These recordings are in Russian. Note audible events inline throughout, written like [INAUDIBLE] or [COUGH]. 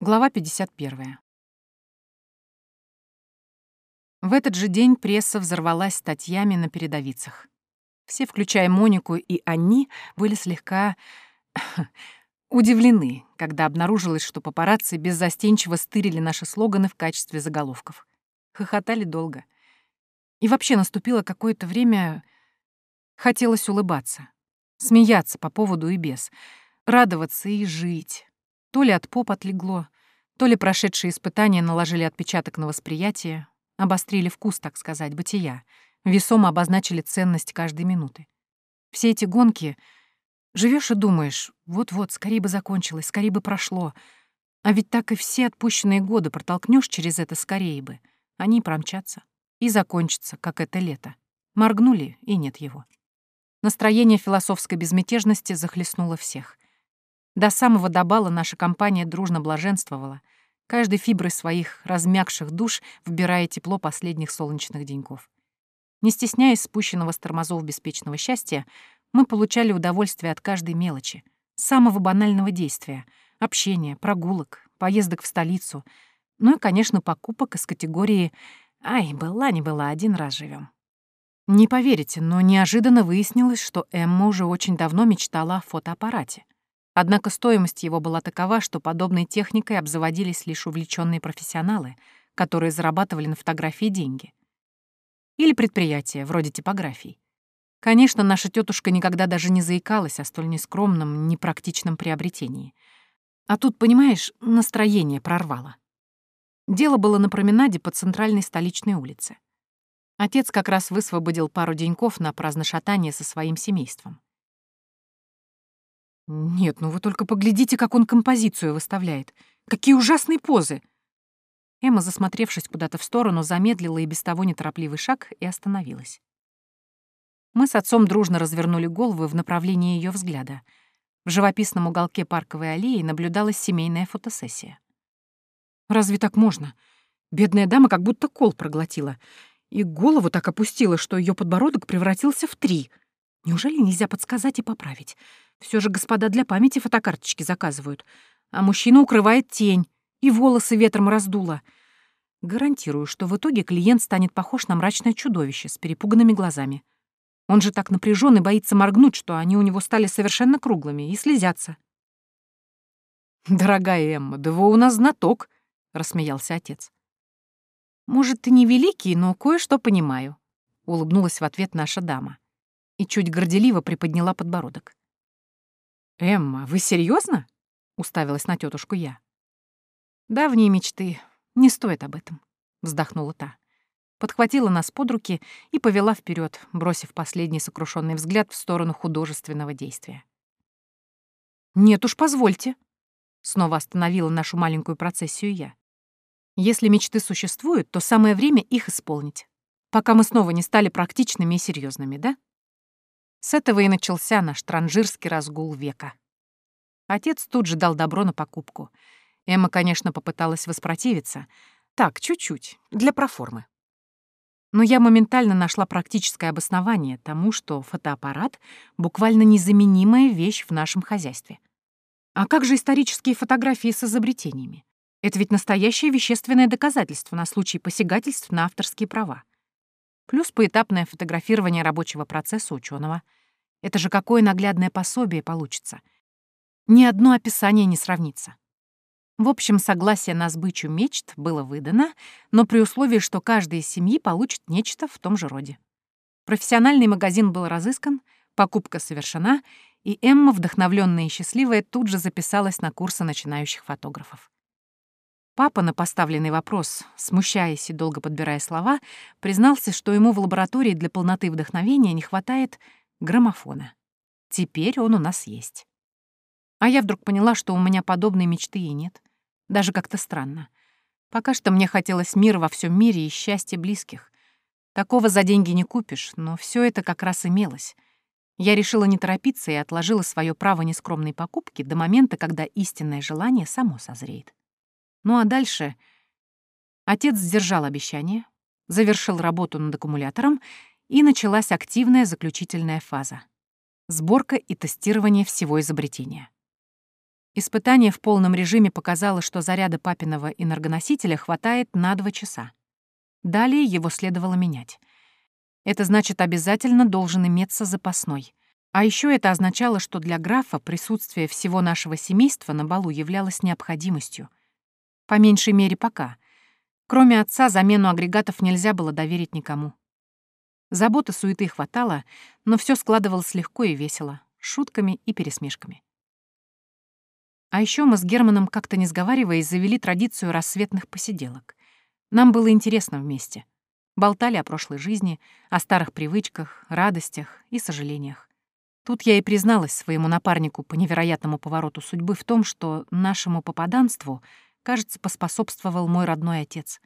Глава 51. В этот же день пресса взорвалась статьями на передовицах. Все, включая Монику и Анни, были слегка [LAUGHS] удивлены, когда обнаружилось, что папарацци беззастенчиво стырили наши слоганы в качестве заголовков. Хохотали долго. И вообще наступило какое-то время... Хотелось улыбаться, смеяться по поводу и без, радоваться и жить. То ли от поп отлегло, то ли прошедшие испытания наложили отпечаток на восприятие, обострили вкус, так сказать, бытия, весомо обозначили ценность каждой минуты. Все эти гонки... Живешь и думаешь, вот-вот, скорее бы закончилось, скорее бы прошло. А ведь так и все отпущенные годы протолкнешь через это скорее бы. Они промчатся и закончатся, как это лето. Моргнули, и нет его. Настроение философской безмятежности захлестнуло всех. До самого добала наша компания дружно блаженствовала, каждой фиброй своих размягших душ вбирая тепло последних солнечных деньков. Не стесняясь спущенного с тормозов беспечного счастья, мы получали удовольствие от каждой мелочи, самого банального действия — общения, прогулок, поездок в столицу, ну и, конечно, покупок из категории «Ай, была не была, один раз живем. Не поверите, но неожиданно выяснилось, что Эмма уже очень давно мечтала о фотоаппарате — Однако стоимость его была такова, что подобной техникой обзаводились лишь увлеченные профессионалы, которые зарабатывали на фотографии деньги. Или предприятия, вроде типографий. Конечно, наша тетушка никогда даже не заикалась о столь нескромном, непрактичном приобретении. А тут, понимаешь, настроение прорвало. Дело было на променаде по центральной столичной улице. Отец как раз высвободил пару деньков на праздношатание со своим семейством. Нет, ну вы только поглядите, как он композицию выставляет. Какие ужасные позы! Эмма, засмотревшись куда-то в сторону, замедлила и без того неторопливый шаг и остановилась. Мы с отцом дружно развернули головы в направлении ее взгляда. В живописном уголке парковой аллеи наблюдалась семейная фотосессия. Разве так можно? Бедная дама как будто кол проглотила. И голову так опустила, что ее подбородок превратился в три. Неужели нельзя подсказать и поправить? Все же господа для памяти фотокарточки заказывают. А мужчина укрывает тень, и волосы ветром раздуло. Гарантирую, что в итоге клиент станет похож на мрачное чудовище с перепуганными глазами. Он же так напряжен и боится моргнуть, что они у него стали совершенно круглыми и слезятся. «Дорогая Эмма, да вы у нас знаток», — рассмеялся отец. «Может, ты не великий, но кое-что понимаю», — улыбнулась в ответ наша дама и чуть горделиво приподняла подбородок. «Эмма, вы серьезно? уставилась на тетушку я. «Давние мечты. Не стоит об этом», — вздохнула та. Подхватила нас под руки и повела вперед, бросив последний сокрушенный взгляд в сторону художественного действия. «Нет уж, позвольте», — снова остановила нашу маленькую процессию я. «Если мечты существуют, то самое время их исполнить, пока мы снова не стали практичными и серьезными, да?» С этого и начался наш транжирский разгул века. Отец тут же дал добро на покупку. Эмма, конечно, попыталась воспротивиться. Так, чуть-чуть, для проформы. Но я моментально нашла практическое обоснование тому, что фотоаппарат — буквально незаменимая вещь в нашем хозяйстве. А как же исторические фотографии с изобретениями? Это ведь настоящее вещественное доказательство на случай посягательств на авторские права плюс поэтапное фотографирование рабочего процесса ученого. Это же какое наглядное пособие получится. Ни одно описание не сравнится. В общем, согласие на сбычу мечт было выдано, но при условии, что каждая из семьи получит нечто в том же роде. Профессиональный магазин был разыскан, покупка совершена, и Эмма, вдохновленная и счастливая, тут же записалась на курсы начинающих фотографов. Папа на поставленный вопрос, смущаясь и долго подбирая слова, признался, что ему в лаборатории для полноты вдохновения не хватает граммофона. Теперь он у нас есть. А я вдруг поняла, что у меня подобной мечты и нет. Даже как-то странно. Пока что мне хотелось мира во всем мире и счастья близких. Такого за деньги не купишь, но все это как раз имелось. Я решила не торопиться и отложила свое право нескромной покупки до момента, когда истинное желание само созреет. Ну а дальше отец сдержал обещание, завершил работу над аккумулятором, и началась активная заключительная фаза — сборка и тестирование всего изобретения. Испытание в полном режиме показало, что заряда папиного энергоносителя хватает на два часа. Далее его следовало менять. Это значит, обязательно должен иметься запасной. А еще это означало, что для графа присутствие всего нашего семейства на балу являлось необходимостью. По меньшей мере пока. Кроме отца, замену агрегатов нельзя было доверить никому. Заботы, суеты хватало, но все складывалось легко и весело, шутками и пересмешками. А еще мы с Германом, как-то не сговариваясь, завели традицию рассветных посиделок. Нам было интересно вместе. Болтали о прошлой жизни, о старых привычках, радостях и сожалениях. Тут я и призналась своему напарнику по невероятному повороту судьбы в том, что нашему попаданству, кажется, поспособствовал мой родной отец.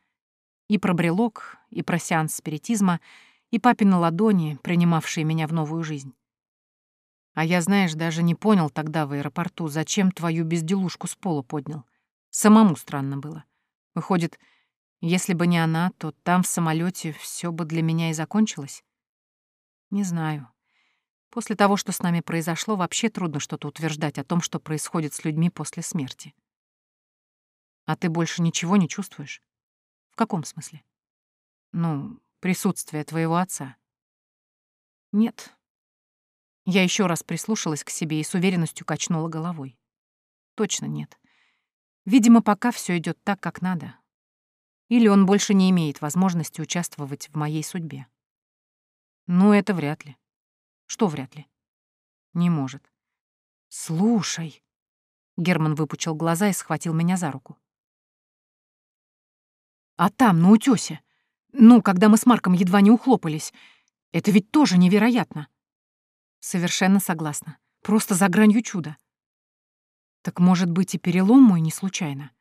И про брелок, и про сеанс спиритизма, и папины ладони, принимавшие меня в новую жизнь. А я, знаешь, даже не понял тогда в аэропорту, зачем твою безделушку с пола поднял. Самому странно было. Выходит, если бы не она, то там в самолете все бы для меня и закончилось? Не знаю. После того, что с нами произошло, вообще трудно что-то утверждать о том, что происходит с людьми после смерти. А ты больше ничего не чувствуешь? В каком смысле? Ну, присутствие твоего отца. Нет, я еще раз прислушалась к себе и с уверенностью качнула головой. Точно нет. Видимо, пока все идет так, как надо. Или он больше не имеет возможности участвовать в моей судьбе. Ну, это вряд ли. Что вряд ли? Не может. Слушай. Герман выпучил глаза и схватил меня за руку. А там, на утёсе, ну, когда мы с Марком едва не ухлопались, это ведь тоже невероятно. Совершенно согласна. Просто за гранью чуда. Так может быть и перелом мой не случайно?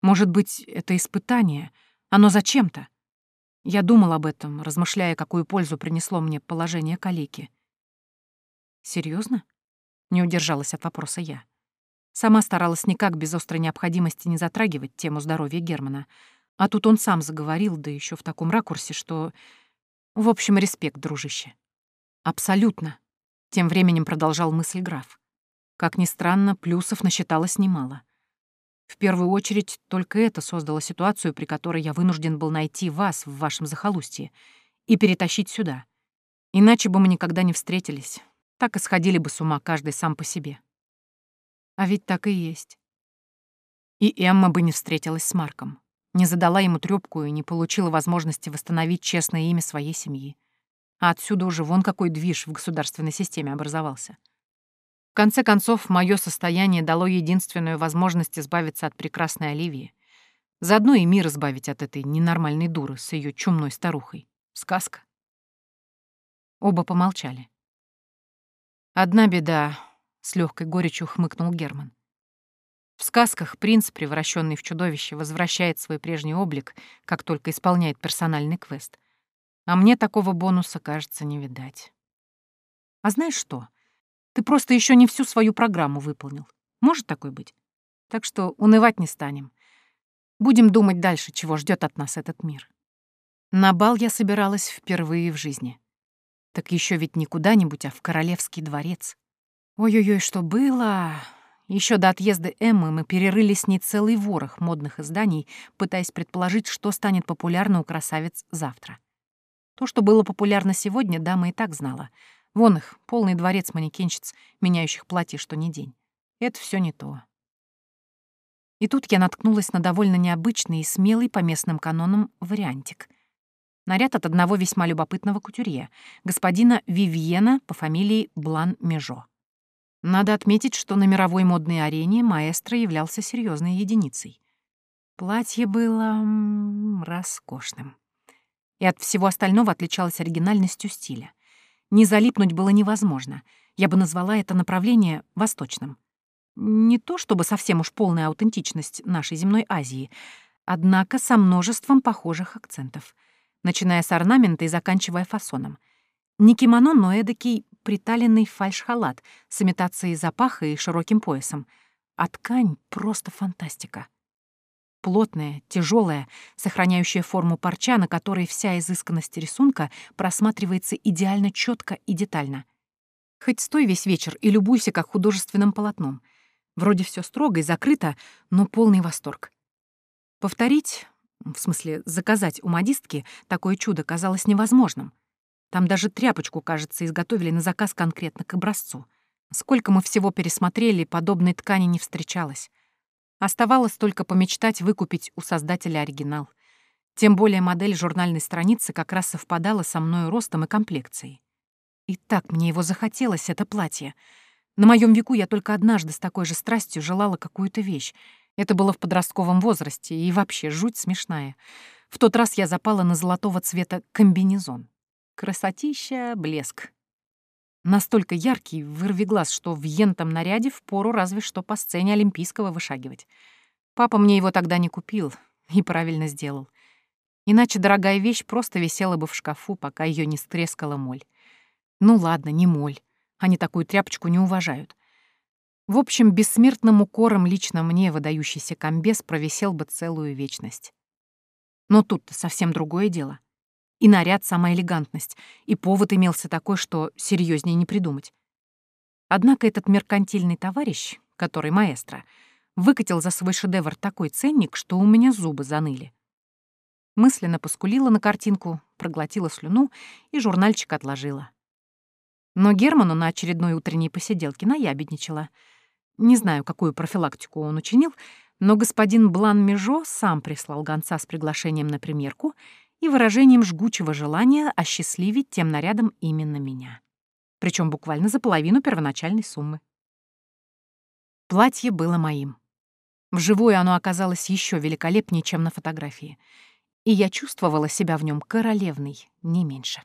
Может быть, это испытание? Оно зачем-то? Я думал об этом, размышляя, какую пользу принесло мне положение калеки. Серьезно? Не удержалась от вопроса я. Сама старалась никак без острой необходимости не затрагивать тему здоровья Германа. А тут он сам заговорил, да еще в таком ракурсе, что... В общем, респект, дружище. Абсолютно. Тем временем продолжал мысль граф. Как ни странно, плюсов насчиталось немало. В первую очередь, только это создало ситуацию, при которой я вынужден был найти вас в вашем захолустье и перетащить сюда. Иначе бы мы никогда не встретились. Так и сходили бы с ума каждый сам по себе. А ведь так и есть. И Эмма бы не встретилась с Марком, не задала ему трёпку и не получила возможности восстановить честное имя своей семьи. А отсюда уже вон какой движ в государственной системе образовался. В конце концов, мое состояние дало единственную возможность избавиться от прекрасной Оливии. Заодно и мир избавить от этой ненормальной дуры с ее чумной старухой. Сказка. Оба помолчали. «Одна беда», — с легкой горечью хмыкнул Герман. В сказках принц, превращенный в чудовище, возвращает свой прежний облик, как только исполняет персональный квест. А мне такого бонуса, кажется, не видать. А знаешь что? Ты просто еще не всю свою программу выполнил. Может такой быть? Так что унывать не станем. Будем думать дальше, чего ждет от нас этот мир. На бал я собиралась впервые в жизни. Так еще ведь не куда-нибудь, а в королевский дворец. Ой-ой-ой, что было! Еще до отъезда Эммы мы перерыли с ней целый ворох модных изданий, пытаясь предположить, что станет популярно у красавиц завтра. То, что было популярно сегодня, дама и так знала. Вон их, полный дворец манекенщиц, меняющих платье что ни день. Это все не то. И тут я наткнулась на довольно необычный и смелый по местным канонам вариантик. Наряд от одного весьма любопытного кутюрье, господина Вивьена по фамилии Блан-Межо. Надо отметить, что на мировой модной арене маэстро являлся серьезной единицей. Платье было роскошным и от всего остального отличалась оригинальностью стиля. Не залипнуть было невозможно. Я бы назвала это направление восточным. Не то чтобы совсем уж полная аутентичность нашей земной Азии, однако со множеством похожих акцентов, начиная с орнамента и заканчивая фасоном. Не кимоно, но эдакий приталенный фальш-халат с имитацией запаха и широким поясом. А ткань — просто фантастика плотная, тяжелая, сохраняющая форму парча, на которой вся изысканность рисунка просматривается идеально четко и детально. Хоть стой весь вечер и любуйся как художественным полотном. Вроде все строго и закрыто, но полный восторг. Повторить, в смысле заказать у модистки, такое чудо казалось невозможным. Там даже тряпочку, кажется, изготовили на заказ конкретно к образцу. Сколько мы всего пересмотрели, подобной ткани не встречалось. Оставалось только помечтать выкупить у создателя оригинал. Тем более модель журнальной страницы как раз совпадала со мной ростом и комплекцией. И так мне его захотелось, это платье. На моем веку я только однажды с такой же страстью желала какую-то вещь. Это было в подростковом возрасте, и вообще жуть смешная. В тот раз я запала на золотого цвета комбинезон. Красотища, блеск. Настолько яркий, вырви глаз, что в ентом наряде впору разве что по сцене Олимпийского вышагивать. Папа мне его тогда не купил, и правильно сделал. Иначе дорогая вещь просто висела бы в шкафу, пока ее не стрескала моль. Ну ладно, не моль. Они такую тряпочку не уважают. В общем, бессмертным укором лично мне выдающийся комбез провисел бы целую вечность. Но тут-то совсем другое дело. И наряд — сама элегантность, и повод имелся такой, что серьезнее не придумать. Однако этот меркантильный товарищ, который маэстро, выкатил за свой шедевр такой ценник, что у меня зубы заныли. Мысленно поскулила на картинку, проглотила слюну и журнальчик отложила. Но Герману на очередной утренней посиделке наябедничала. Не знаю, какую профилактику он учинил, но господин Блан-Межо сам прислал гонца с приглашением на примерку и выражением жгучего желания осчастливить тем нарядом именно меня. Причем буквально за половину первоначальной суммы. Платье было моим. Вживую оно оказалось еще великолепнее, чем на фотографии — и я чувствовала себя в нем королевной, не меньше.